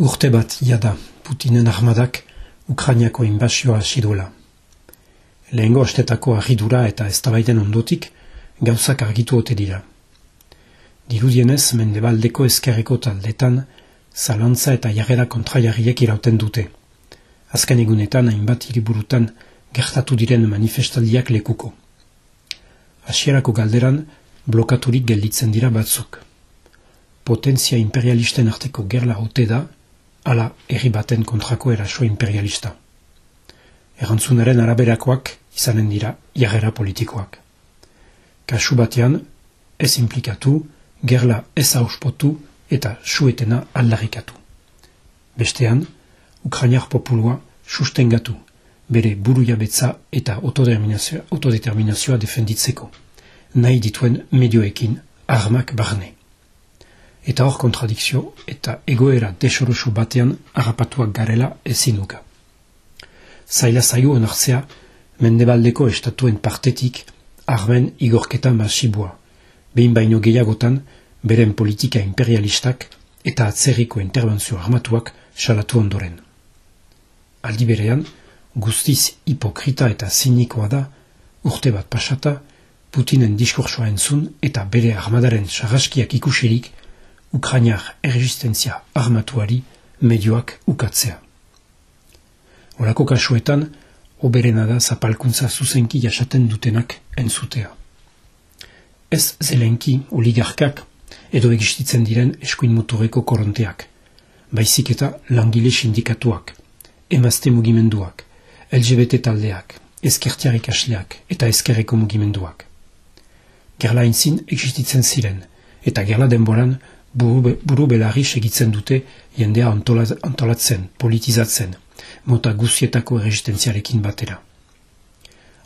Urte bat iada Putinen armadak Ukrainiako inbasioa hasi duela. Lehengo astetako argidura eta eztabaiden ondotik gauzak argitu ote dira. Dirudienez mendebaldeko ezkerreko taldetan zalantza eta jarrera kontraiarriek irauten dute. Azken egunetan hainbat hiriburutan gertatu diren manifestaldiak lekuko. Hasierako galderan blokaturik gelditzen dira batzuk. Potentzia imperialisten arteko gerla ote da ala herri baten kontrako eraso imperialista. Erantzunaren araberakoak izanen dira jarrera politikoak. Kasu batean, ez implikatu, gerla ez auspotu eta suetena aldarrikatu. Bestean, Ukrainar populua sustengatu, bere buru jabetza eta autodeterminazioa, autodeterminazioa defenditzeko, nahi dituen medioekin armak barne eta hor kontradikzio eta egoera desorosu batean harrapatuak garela ezinuka. Zaila zaio onartzea, mendebaldeko estatuen partetik armen igorketa masibua, behin baino gehiagotan beren politika imperialistak eta atzerriko intervenzio armatuak salatu ondoren. Aldi berean, guztiz hipokrita eta zinikoa da, urte bat pasata, Putinen diskursoa entzun eta bere armadaren sarraskiak ikusirik Ukrainar erresistentzia armatuari medioak ukatzea. Horako kasuetan, oberena da zapalkuntza zuzenki jasaten dutenak entzutea. Ez zelenki oligarkak edo egistitzen diren eskuin motoreko koronteak, baizik eta langile sindikatuak, emazte mugimenduak, LGBT taldeak, ezkertiarik asleak eta ezkerreko mugimenduak. Gerla inzin egistitzen ziren, eta gerla denboran buru, buru belarri segitzen dute jendea antolatzen, politizatzen, mota guzietako erresistentziarekin batera.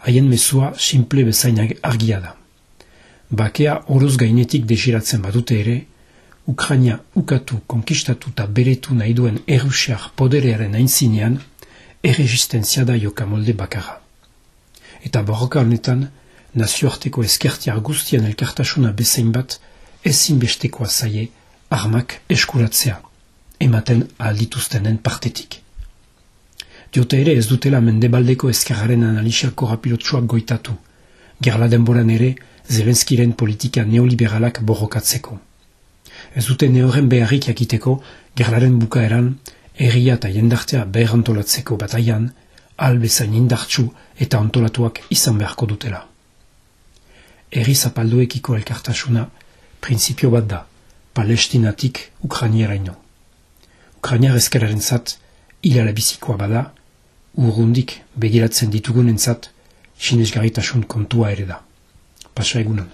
Haien mezua simple bezain argia da. Bakea oroz gainetik desiratzen badute ere, Ukraina ukatu, konkistatu eta beretu nahi duen erusiak poderearen aintzinean, erresistentzia da joka molde bakarra. Eta borroka honetan, nazioarteko eskertiar guztian elkartasuna bezain bat, ezinbestekoa zaie armak eskuratzea, ematen aldituztenen partetik. Diote ere ez dutela mendebaldeko ezkerraren analisiako rapilotsuak goitatu, gerla denboran ere Zelenskiren politika neoliberalak borrokatzeko. Ez dute neoren beharrik jakiteko gerlaren bukaeran, erria eta jendartea behar antolatzeko bataian, albezain indartsu eta antolatuak izan beharko dutela. Erri zapalduekiko elkartasuna prinsipio bat da, palestinatik ukrainieraino. Ukrainiar ezkeraren zat, hilala bizikoa bada, urrundik begiratzen ditugunen zat, sinesgarritasun kontua ere da. Pasa egunan.